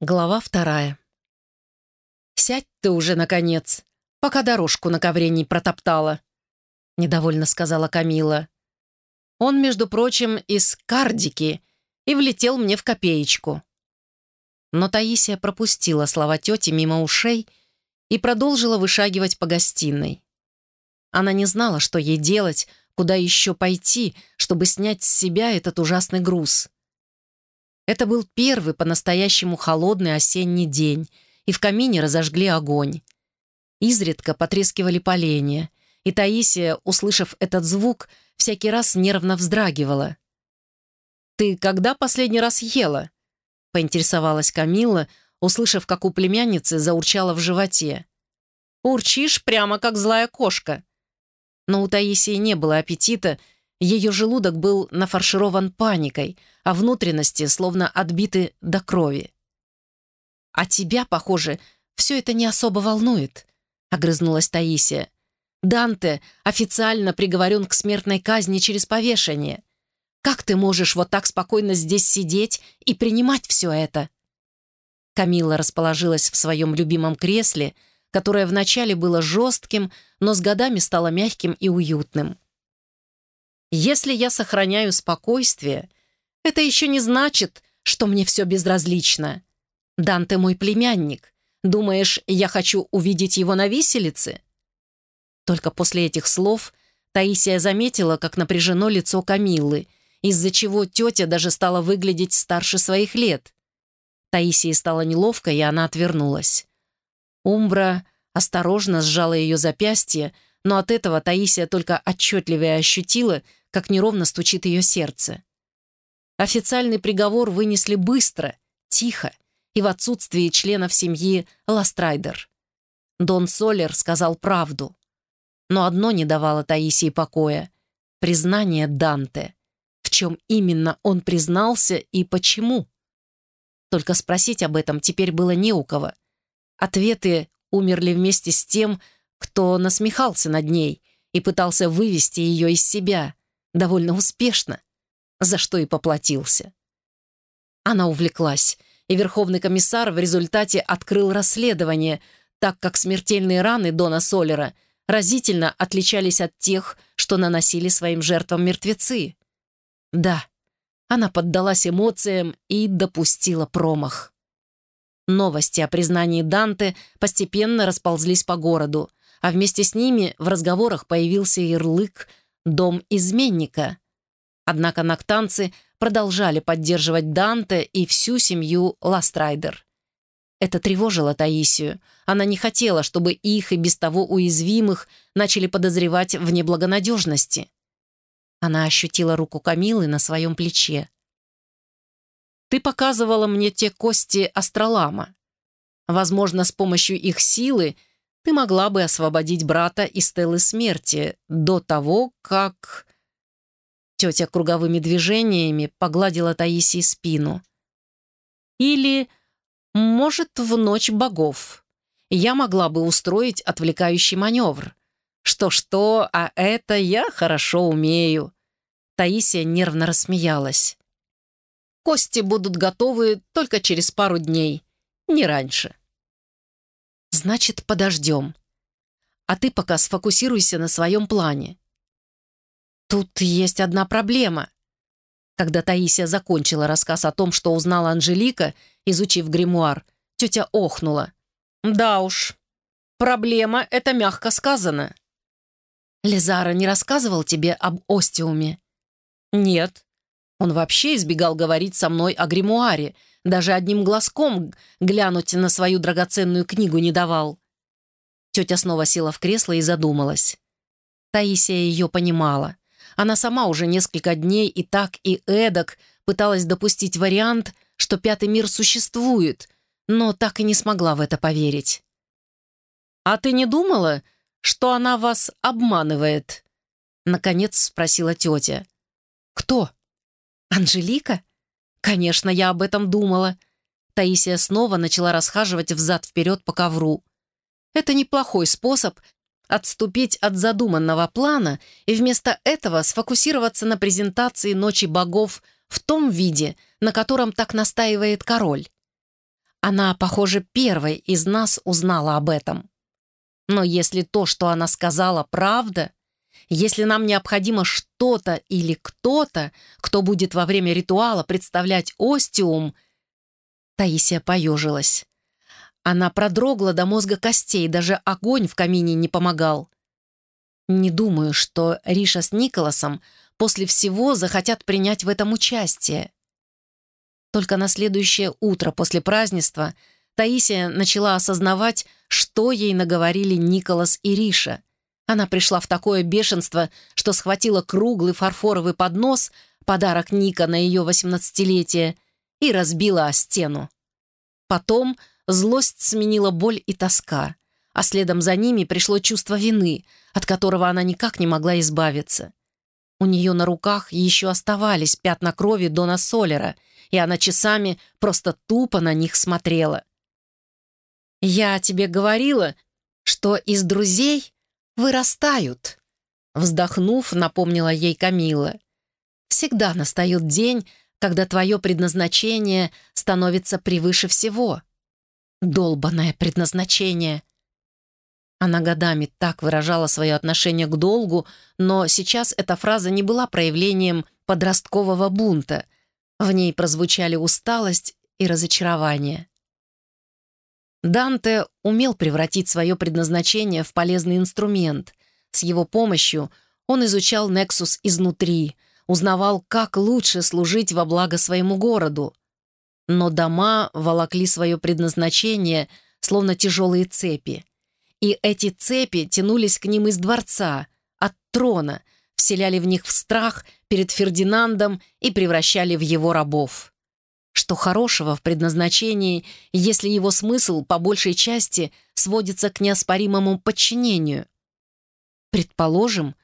Глава вторая. «Сядь ты уже, наконец, пока дорожку на ковре не протоптала», — недовольно сказала Камила. «Он, между прочим, из кардики и влетел мне в копеечку». Но Таисия пропустила слова тети мимо ушей и продолжила вышагивать по гостиной. Она не знала, что ей делать, куда еще пойти, чтобы снять с себя этот ужасный груз. Это был первый по-настоящему холодный осенний день, и в камине разожгли огонь. Изредка потрескивали поленья, и Таисия, услышав этот звук, всякий раз нервно вздрагивала. «Ты когда последний раз ела?» — поинтересовалась Камила, услышав, как у племянницы заурчало в животе. «Урчишь прямо, как злая кошка». Но у Таисии не было аппетита, ее желудок был нафарширован паникой, а внутренности словно отбиты до крови. «А тебя, похоже, все это не особо волнует», — огрызнулась Таисия. «Данте официально приговорен к смертной казни через повешение. Как ты можешь вот так спокойно здесь сидеть и принимать все это?» Камила расположилась в своем любимом кресле, которое вначале было жестким, но с годами стало мягким и уютным. Если я сохраняю спокойствие, это еще не значит, что мне все безразлично. Данте мой племянник. Думаешь, я хочу увидеть его на виселице?» Только после этих слов Таисия заметила, как напряжено лицо Камиллы, из-за чего тетя даже стала выглядеть старше своих лет. Таисии стало неловко, и она отвернулась. Умбра осторожно сжала ее запястье, но от этого Таисия только отчетливее ощутила, как неровно стучит ее сердце. Официальный приговор вынесли быстро, тихо и в отсутствии членов семьи Ластрайдер. Дон Солер сказал правду. Но одно не давало Таисии покоя — признание Данте. В чем именно он признался и почему? Только спросить об этом теперь было не у кого. Ответы умерли вместе с тем, кто насмехался над ней и пытался вывести ее из себя — довольно успешно, за что и поплатился. Она увлеклась, и Верховный комиссар в результате открыл расследование, так как смертельные раны Дона Солера разительно отличались от тех, что наносили своим жертвам мертвецы. Да, она поддалась эмоциям и допустила промах. Новости о признании Данте постепенно расползлись по городу, а вместе с ними в разговорах появился ярлык дом изменника. Однако нактанцы продолжали поддерживать Данте и всю семью Ластрайдер. Это тревожило Таисию. Она не хотела, чтобы их и без того уязвимых начали подозревать в неблагонадежности. Она ощутила руку Камилы на своем плече. «Ты показывала мне те кости астролама. Возможно, с помощью их силы ты могла бы освободить брата из стелы смерти до того, как...» Тетя круговыми движениями погладила Таисии спину. «Или, может, в ночь богов. Я могла бы устроить отвлекающий маневр. Что-что, а это я хорошо умею». Таисия нервно рассмеялась. «Кости будут готовы только через пару дней, не раньше». Значит, подождем. А ты пока сфокусируйся на своем плане. Тут есть одна проблема. Когда Таисия закончила рассказ о том, что узнала Анжелика, изучив гримуар, тетя охнула. «Да уж, проблема — это мягко сказано». «Лизара не рассказывал тебе об остиуме?» «Нет. Он вообще избегал говорить со мной о гримуаре, даже одним глазком глянуть на свою драгоценную книгу не давал. Тетя снова села в кресло и задумалась. Таисия ее понимала. Она сама уже несколько дней и так, и эдак пыталась допустить вариант, что пятый мир существует, но так и не смогла в это поверить. «А ты не думала, что она вас обманывает?» Наконец спросила тетя. «Кто? Анжелика?» «Конечно, я об этом думала». Таисия снова начала расхаживать взад-вперед по ковру. «Это неплохой способ отступить от задуманного плана и вместо этого сфокусироваться на презентации «Ночи богов» в том виде, на котором так настаивает король. Она, похоже, первой из нас узнала об этом. Но если то, что она сказала, правда, если нам необходимо что-то или кто-то, кто будет во время ритуала представлять остиум, Таисия поежилась. Она продрогла до мозга костей, даже огонь в камине не помогал. Не думаю, что Риша с Николасом после всего захотят принять в этом участие. Только на следующее утро после празднества Таисия начала осознавать, что ей наговорили Николас и Риша. Она пришла в такое бешенство, что схватила круглый фарфоровый поднос, подарок Ника на ее восемнадцатилетие, и разбила о стену. Потом злость сменила боль и тоска, а следом за ними пришло чувство вины, от которого она никак не могла избавиться. У нее на руках еще оставались пятна крови Дона Солера, и она часами просто тупо на них смотрела. «Я тебе говорила, что из друзей вырастают», вздохнув, напомнила ей Камила. «Всегда настает день, когда твое предназначение становится превыше всего. Долбанное предназначение. Она годами так выражала свое отношение к долгу, но сейчас эта фраза не была проявлением подросткового бунта. В ней прозвучали усталость и разочарование. Данте умел превратить свое предназначение в полезный инструмент. С его помощью он изучал Нексус изнутри, узнавал, как лучше служить во благо своему городу. Но дома волокли свое предназначение, словно тяжелые цепи. И эти цепи тянулись к ним из дворца, от трона, вселяли в них в страх перед Фердинандом и превращали в его рабов. Что хорошего в предназначении, если его смысл по большей части сводится к неоспоримому подчинению? Предположим,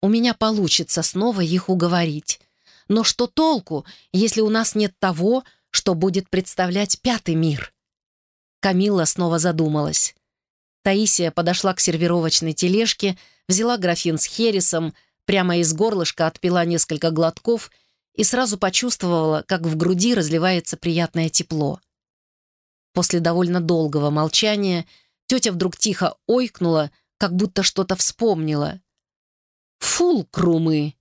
у меня получится снова их уговорить. Но что толку, если у нас нет того, что будет представлять пятый мир? Камилла снова задумалась. Таисия подошла к сервировочной тележке, взяла графин с хересом, прямо из горлышка отпила несколько глотков и сразу почувствовала, как в груди разливается приятное тепло. После довольно долгого молчания тетя вдруг тихо ойкнула, как будто что-то вспомнила. «Фулкрумы!»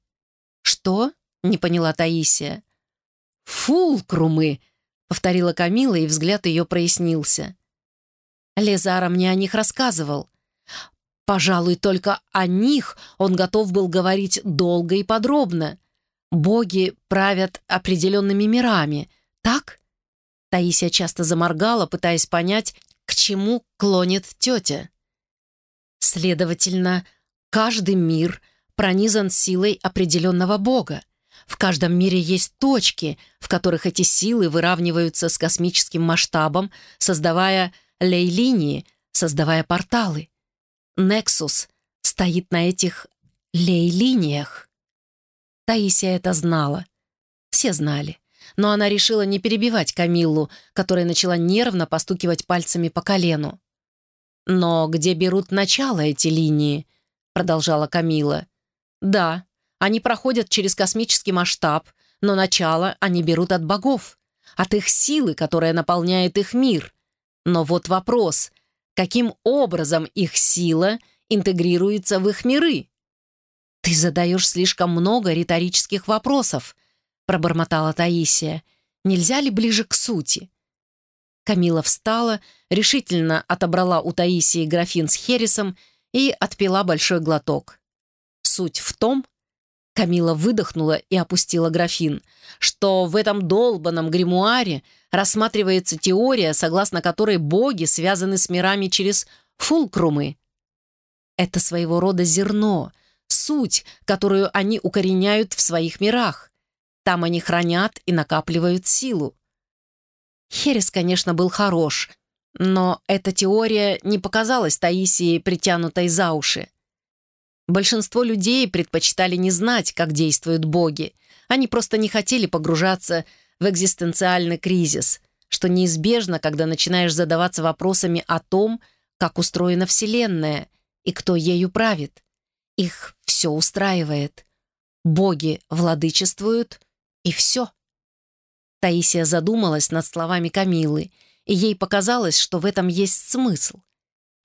«Что?» — не поняла Таисия. «Фулкрумы!» — повторила Камила, и взгляд ее прояснился. Лезара мне о них рассказывал. Пожалуй, только о них он готов был говорить долго и подробно. Боги правят определенными мирами, так? Таисия часто заморгала, пытаясь понять, к чему клонит тетя. Следовательно, каждый мир — пронизан силой определенного бога. В каждом мире есть точки, в которых эти силы выравниваются с космическим масштабом, создавая лей-линии, создавая порталы. Нексус стоит на этих лей-линиях. Таисия это знала. Все знали. Но она решила не перебивать Камиллу, которая начала нервно постукивать пальцами по колену. «Но где берут начало эти линии?» — продолжала Камила. Да, они проходят через космический масштаб, но начало они берут от богов, от их силы, которая наполняет их мир. Но вот вопрос, каким образом их сила интегрируется в их миры? «Ты задаешь слишком много риторических вопросов», — пробормотала Таисия. «Нельзя ли ближе к сути?» Камила встала, решительно отобрала у Таисии графин с хересом и отпила большой глоток. Суть в том, Камила выдохнула и опустила графин, что в этом долбанном гримуаре рассматривается теория, согласно которой боги связаны с мирами через фулкрумы. Это своего рода зерно, суть, которую они укореняют в своих мирах. Там они хранят и накапливают силу. Херес, конечно, был хорош, но эта теория не показалась Таисии притянутой за уши. Большинство людей предпочитали не знать, как действуют боги. Они просто не хотели погружаться в экзистенциальный кризис, что неизбежно, когда начинаешь задаваться вопросами о том, как устроена Вселенная и кто ею правит. Их все устраивает. Боги владычествуют, и все. Таисия задумалась над словами Камилы, и ей показалось, что в этом есть смысл.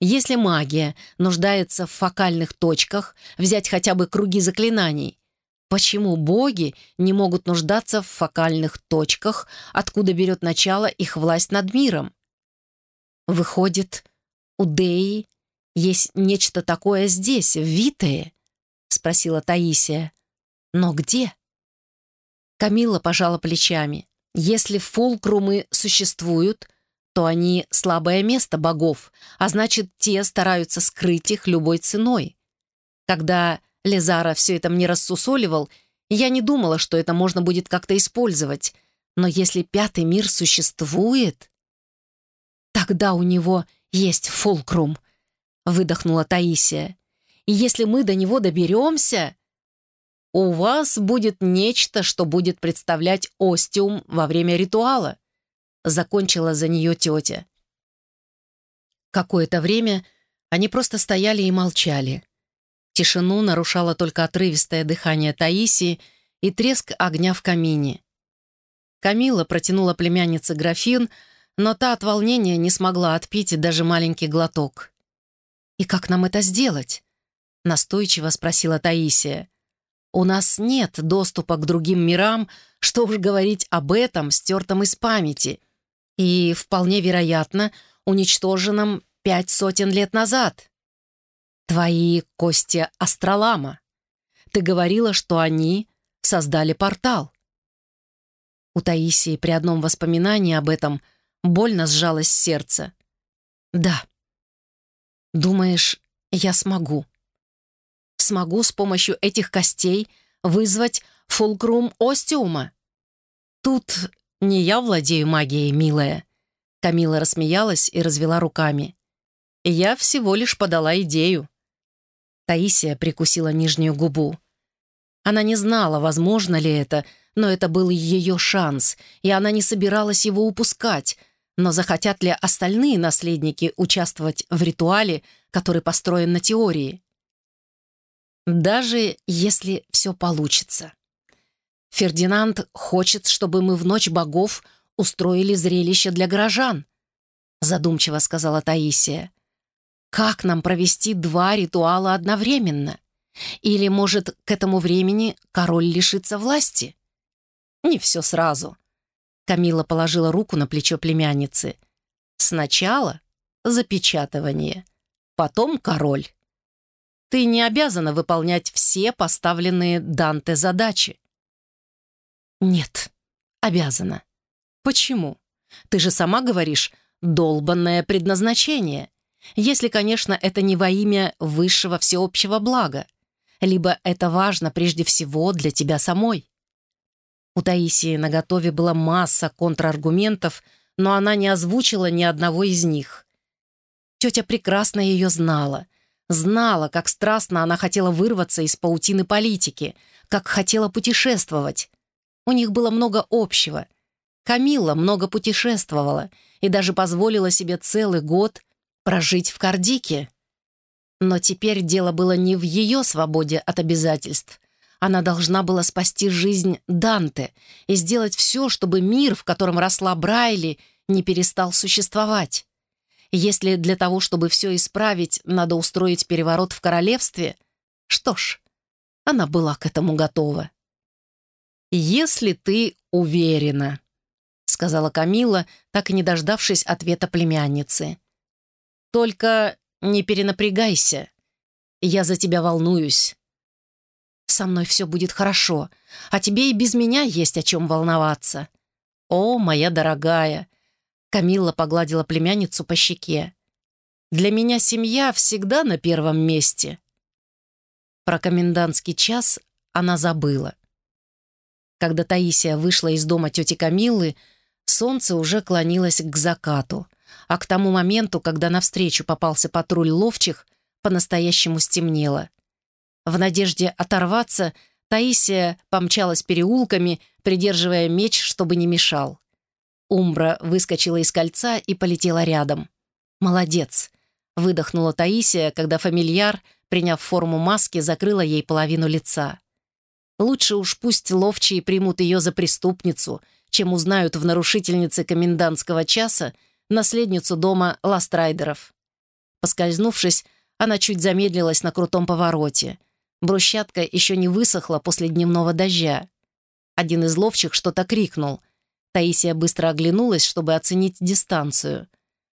Если магия нуждается в фокальных точках, взять хотя бы круги заклинаний, почему боги не могут нуждаться в фокальных точках, откуда берет начало их власть над миром? Выходит, у Деи есть нечто такое здесь, в Витае? Спросила Таисия. Но где? Камила пожала плечами. Если фулкрумы существуют, то они слабое место богов, а значит, те стараются скрыть их любой ценой. Когда Лезара все это мне рассусоливал, я не думала, что это можно будет как-то использовать. Но если пятый мир существует, тогда у него есть фулкрум, выдохнула Таисия. И если мы до него доберемся, у вас будет нечто, что будет представлять остиум во время ритуала закончила за нее тетя. Какое-то время они просто стояли и молчали. Тишину нарушало только отрывистое дыхание Таисии и треск огня в камине. Камила протянула племяннице графин, но та от волнения не смогла отпить даже маленький глоток. «И как нам это сделать?» — настойчиво спросила Таисия. «У нас нет доступа к другим мирам, что уж говорить об этом, стертом из памяти, и, вполне вероятно, уничтоженном пять сотен лет назад. Твои кости астролама. Ты говорила, что они создали портал. У Таисии при одном воспоминании об этом больно сжалось сердце. Да. Думаешь, я смогу? Смогу с помощью этих костей вызвать фулкрум остиума? Тут «Не я владею магией, милая». Камила рассмеялась и развела руками. «Я всего лишь подала идею». Таисия прикусила нижнюю губу. Она не знала, возможно ли это, но это был ее шанс, и она не собиралась его упускать. Но захотят ли остальные наследники участвовать в ритуале, который построен на теории? Даже если все получится. Фердинанд хочет, чтобы мы в ночь богов устроили зрелище для горожан», задумчиво сказала Таисия. «Как нам провести два ритуала одновременно? Или, может, к этому времени король лишится власти?» «Не все сразу». Камила положила руку на плечо племянницы. «Сначала запечатывание, потом король. Ты не обязана выполнять все поставленные Данте задачи. «Нет, обязана». «Почему? Ты же сама говоришь «долбанное предназначение». Если, конечно, это не во имя высшего всеобщего блага, либо это важно прежде всего для тебя самой. У Таисии на готове была масса контраргументов, но она не озвучила ни одного из них. Тетя прекрасно ее знала. Знала, как страстно она хотела вырваться из паутины политики, как хотела путешествовать. У них было много общего. Камилла много путешествовала и даже позволила себе целый год прожить в Кардике. Но теперь дело было не в ее свободе от обязательств. Она должна была спасти жизнь Данте и сделать все, чтобы мир, в котором росла Брайли, не перестал существовать. Если для того, чтобы все исправить, надо устроить переворот в королевстве, что ж, она была к этому готова. «Если ты уверена», — сказала Камила, так и не дождавшись ответа племянницы. «Только не перенапрягайся. Я за тебя волнуюсь. Со мной все будет хорошо, а тебе и без меня есть о чем волноваться. О, моя дорогая!» Камила погладила племянницу по щеке. «Для меня семья всегда на первом месте». Про комендантский час она забыла. Когда Таисия вышла из дома тети Камиллы, солнце уже клонилось к закату, а к тому моменту, когда навстречу попался патруль ловчих, по-настоящему стемнело. В надежде оторваться, Таисия помчалась переулками, придерживая меч, чтобы не мешал. Умбра выскочила из кольца и полетела рядом. «Молодец!» — выдохнула Таисия, когда фамильяр, приняв форму маски, закрыла ей половину лица. Лучше уж пусть ловчие примут ее за преступницу, чем узнают в нарушительнице комендантского часа наследницу дома Ластрайдеров. Поскользнувшись, она чуть замедлилась на крутом повороте. Брусчатка еще не высохла после дневного дождя. Один из ловчих что-то крикнул. Таисия быстро оглянулась, чтобы оценить дистанцию.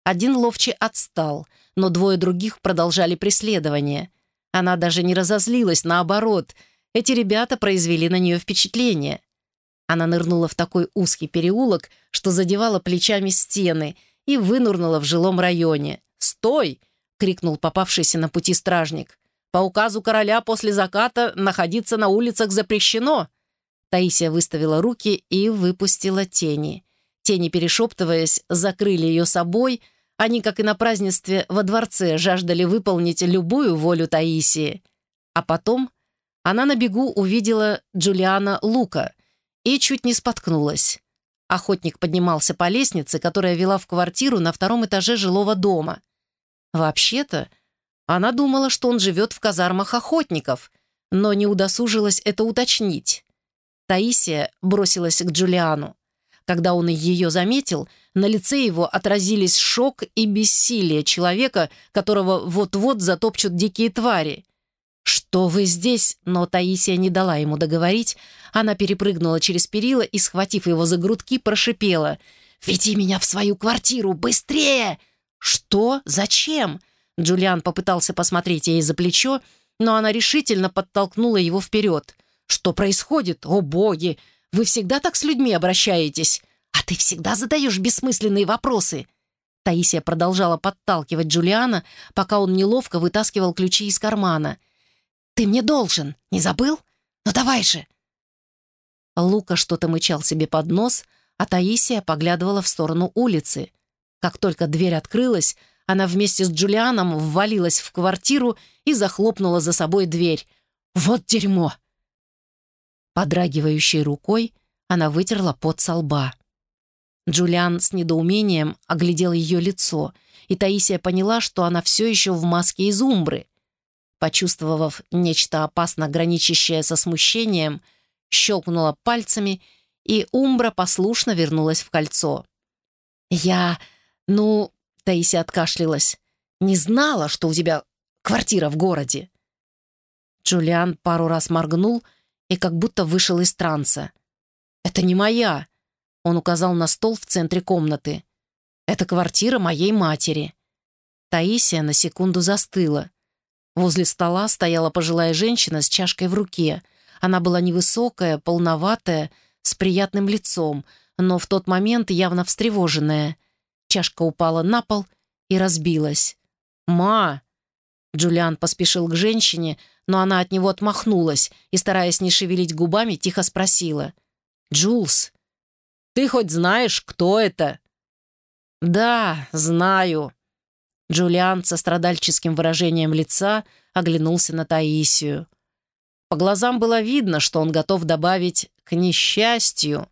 Один ловчий отстал, но двое других продолжали преследование. Она даже не разозлилась, наоборот. Эти ребята произвели на нее впечатление. Она нырнула в такой узкий переулок, что задевала плечами стены, и вынурнула в жилом районе. «Стой!» крикнул попавшийся на пути стражник. «По указу короля после заката находиться на улицах запрещено!» Таисия выставила руки и выпустила тени. Тени, перешептываясь, закрыли ее собой. Они, как и на празднестве во дворце, жаждали выполнить любую волю Таисии. А потом она на бегу увидела Джулиана Лука и чуть не споткнулась. Охотник поднимался по лестнице, которая вела в квартиру на втором этаже жилого дома. Вообще-то, она думала, что он живет в казармах охотников, но не удосужилась это уточнить. Таисия бросилась к Джулиану. Когда он ее заметил, на лице его отразились шок и бессилие человека, которого вот-вот затопчут дикие твари. «Что вы здесь?» Но Таисия не дала ему договорить. Она перепрыгнула через перила и, схватив его за грудки, прошипела. «Веди меня в свою квартиру! Быстрее!» «Что? Зачем?» Джулиан попытался посмотреть ей за плечо, но она решительно подтолкнула его вперед. «Что происходит? О, боги! Вы всегда так с людьми обращаетесь? А ты всегда задаешь бессмысленные вопросы!» Таисия продолжала подталкивать Джулиана, пока он неловко вытаскивал ключи из кармана. «Ты мне должен, не забыл? Ну давай же!» Лука что-то мычал себе под нос, а Таисия поглядывала в сторону улицы. Как только дверь открылась, она вместе с Джулианом ввалилась в квартиру и захлопнула за собой дверь. «Вот дерьмо!» Подрагивающей рукой она вытерла пот со лба. Джулиан с недоумением оглядел ее лицо, и Таисия поняла, что она все еще в маске из умбры. Почувствовав нечто опасно граничащее со смущением, щелкнула пальцами, и умбра послушно вернулась в кольцо. «Я «Ну...» — Таисия откашлялась. «Не знала, что у тебя квартира в городе». Джулиан пару раз моргнул и как будто вышел из транса. «Это не моя», — он указал на стол в центре комнаты. «Это квартира моей матери». Таисия на секунду застыла. Возле стола стояла пожилая женщина с чашкой в руке. Она была невысокая, полноватая, с приятным лицом, но в тот момент явно встревоженная. Чашка упала на пол и разбилась. «Ма!» Джулиан поспешил к женщине, но она от него отмахнулась и, стараясь не шевелить губами, тихо спросила. «Джулс, ты хоть знаешь, кто это?» «Да, знаю». Джулиан со страдальческим выражением лица оглянулся на Таисию. По глазам было видно, что он готов добавить «к несчастью».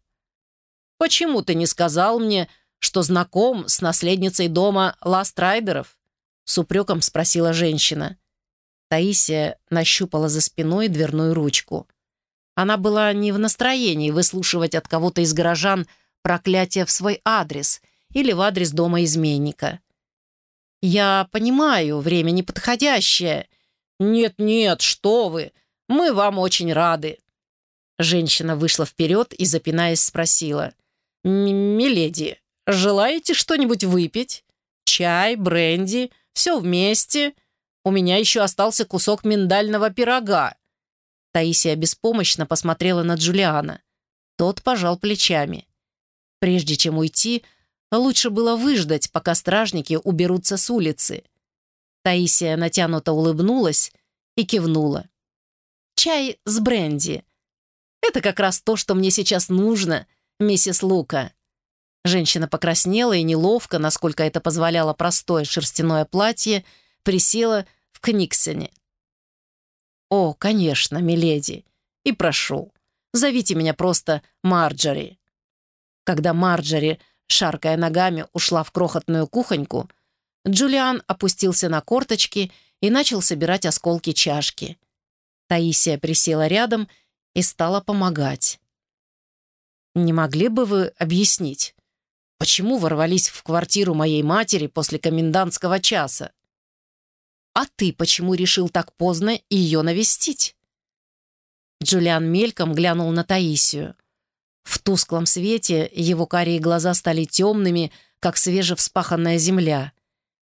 «Почему ты не сказал мне, что знаком с наследницей дома Ластрайдеров?» — с упреком спросила женщина. Таисия нащупала за спиной дверную ручку. Она была не в настроении выслушивать от кого-то из горожан проклятие в свой адрес или в адрес дома изменника. «Я понимаю, время неподходящее. Нет-нет, что вы, мы вам очень рады». Женщина вышла вперед и, запинаясь, спросила. «Миледи, Желаете что-нибудь выпить? Чай, бренди, все вместе. У меня еще остался кусок миндального пирога». Таисия беспомощно посмотрела на Джулиана. Тот пожал плечами. Прежде чем уйти, лучше было выждать, пока стражники уберутся с улицы. Таисия натянуто улыбнулась и кивнула. «Чай с бренди. Это как раз то, что мне сейчас нужно, миссис Лука». Женщина покраснела и неловко, насколько это позволяло простое шерстяное платье, присела в Книксоне. «О, конечно, миледи. И прошу, зовите меня просто Марджори». Когда Марджори, шаркая ногами, ушла в крохотную кухоньку, Джулиан опустился на корточки и начал собирать осколки чашки. Таисия присела рядом и стала помогать. «Не могли бы вы объяснить, Почему ворвались в квартиру моей матери после комендантского часа? А ты почему решил так поздно ее навестить? Джулиан мельком глянул на Таисию. В тусклом свете его карие глаза стали темными, как свежевспаханная земля.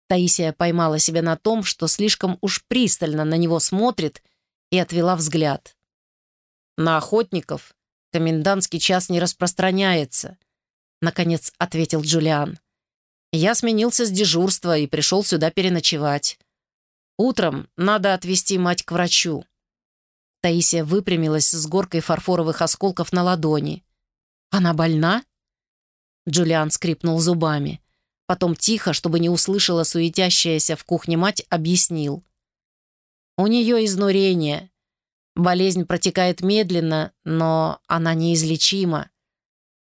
Таисия поймала себя на том, что слишком уж пристально на него смотрит, и отвела взгляд. «На охотников комендантский час не распространяется», наконец ответил Джулиан. «Я сменился с дежурства и пришел сюда переночевать. Утром надо отвезти мать к врачу». Таисия выпрямилась с горкой фарфоровых осколков на ладони. «Она больна?» Джулиан скрипнул зубами. Потом тихо, чтобы не услышала суетящаяся в кухне мать, объяснил. «У нее изнурение. Болезнь протекает медленно, но она неизлечима.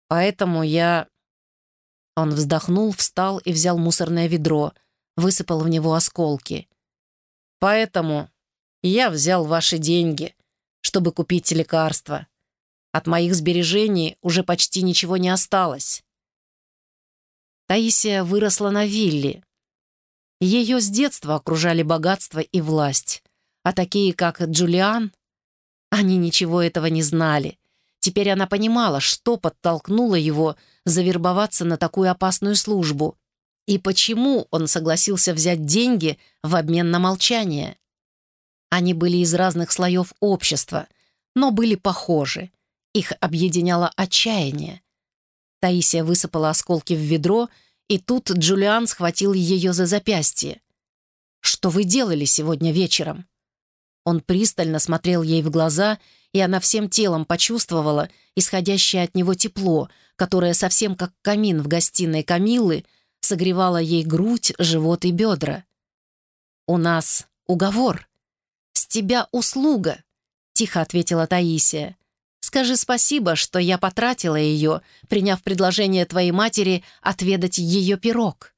Поэтому я...» Он вздохнул, встал и взял мусорное ведро, высыпал в него осколки. «Поэтому я взял ваши деньги, чтобы купить лекарства. От моих сбережений уже почти ничего не осталось». Таисия выросла на вилле. Ее с детства окружали богатство и власть, а такие, как Джулиан, они ничего этого не знали Теперь она понимала, что подтолкнуло его завербоваться на такую опасную службу и почему он согласился взять деньги в обмен на молчание. Они были из разных слоев общества, но были похожи. Их объединяло отчаяние. Таисия высыпала осколки в ведро, и тут Джулиан схватил ее за запястье. «Что вы делали сегодня вечером?» Он пристально смотрел ей в глаза и она всем телом почувствовала исходящее от него тепло, которое совсем как камин в гостиной Камилы согревало ей грудь, живот и бедра. «У нас уговор. С тебя услуга», — тихо ответила Таисия. «Скажи спасибо, что я потратила ее, приняв предложение твоей матери отведать ее пирог».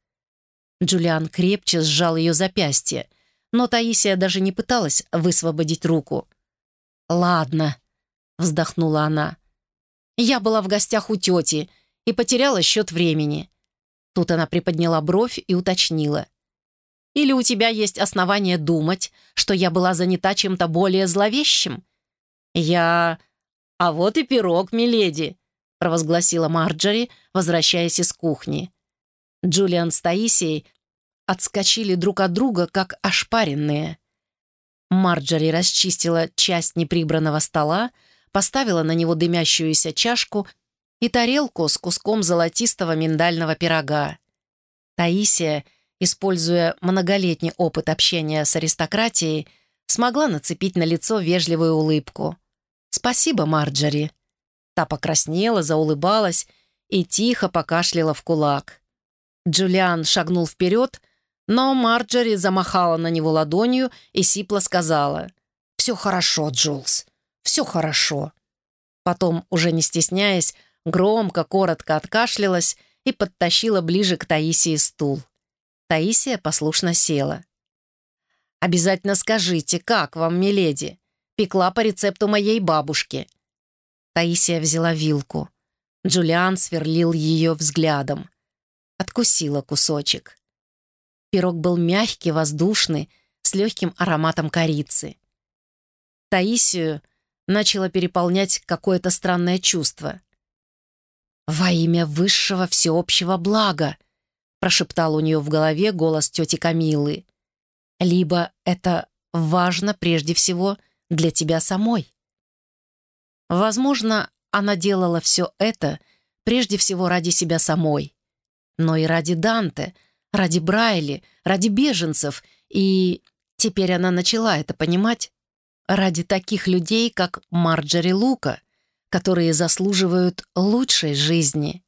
Джулиан крепче сжал ее запястье, но Таисия даже не пыталась высвободить руку — «Ладно», — вздохнула она. «Я была в гостях у тети и потеряла счет времени». Тут она приподняла бровь и уточнила. «Или у тебя есть основания думать, что я была занята чем-то более зловещим?» «Я... А вот и пирог, миледи», — провозгласила Марджори, возвращаясь из кухни. Джулиан с Таисией отскочили друг от друга, как ошпаренные. Марджори расчистила часть неприбранного стола, поставила на него дымящуюся чашку и тарелку с куском золотистого миндального пирога. Таисия, используя многолетний опыт общения с аристократией, смогла нацепить на лицо вежливую улыбку. «Спасибо, Марджори». Та покраснела, заулыбалась и тихо покашляла в кулак. Джулиан шагнул вперед, но Марджори замахала на него ладонью и сипло сказала «Все хорошо, Джулс, все хорошо». Потом, уже не стесняясь, громко, коротко откашлялась и подтащила ближе к Таисии стул. Таисия послушно села. «Обязательно скажите, как вам, миледи? Пекла по рецепту моей бабушки». Таисия взяла вилку. Джулиан сверлил ее взглядом. Откусила кусочек. Пирог был мягкий, воздушный, с легким ароматом корицы. Таисию начало переполнять какое-то странное чувство. «Во имя высшего всеобщего блага!» прошептал у нее в голове голос тети Камилы. «Либо это важно прежде всего для тебя самой». Возможно, она делала все это прежде всего ради себя самой, но и ради Данте — ради Брайли, ради беженцев, и теперь она начала это понимать, ради таких людей, как Марджери Лука, которые заслуживают лучшей жизни.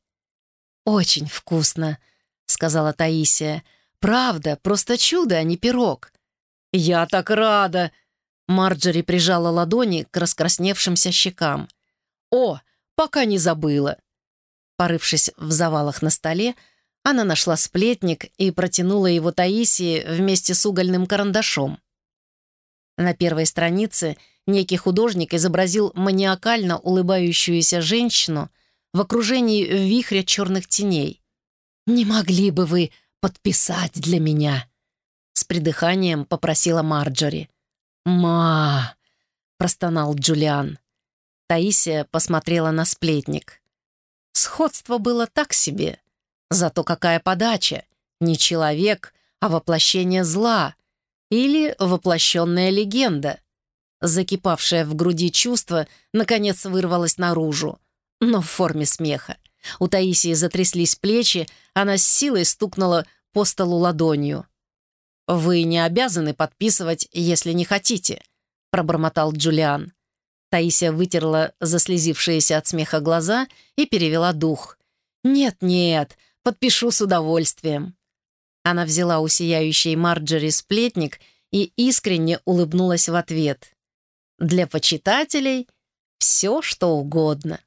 «Очень вкусно», — сказала Таисия. «Правда, просто чудо, а не пирог». «Я так рада!» Марджери прижала ладони к раскрасневшимся щекам. «О, пока не забыла!» Порывшись в завалах на столе, она нашла сплетник и протянула его Таисии вместе с угольным карандашом. На первой странице некий художник изобразил маниакально улыбающуюся женщину в окружении вихря черных теней. «Не могли бы вы подписать для меня?» С придыханием попросила Марджори. «Ма!» — простонал Джулиан. Таисия посмотрела на сплетник. Сходство было так себе. Зато какая подача! Не человек, а воплощение зла. Или воплощенная легенда. Закипавшее в груди чувство, наконец, вырвалось наружу, но в форме смеха. У Таисии затряслись плечи, она с силой стукнула по столу ладонью. «Вы не обязаны подписывать, если не хотите», — пробормотал Джулиан. Таисия вытерла заслезившиеся от смеха глаза и перевела дух. «Нет-нет, подпишу с удовольствием». Она взяла у сияющей Марджери сплетник и искренне улыбнулась в ответ. «Для почитателей все, что угодно».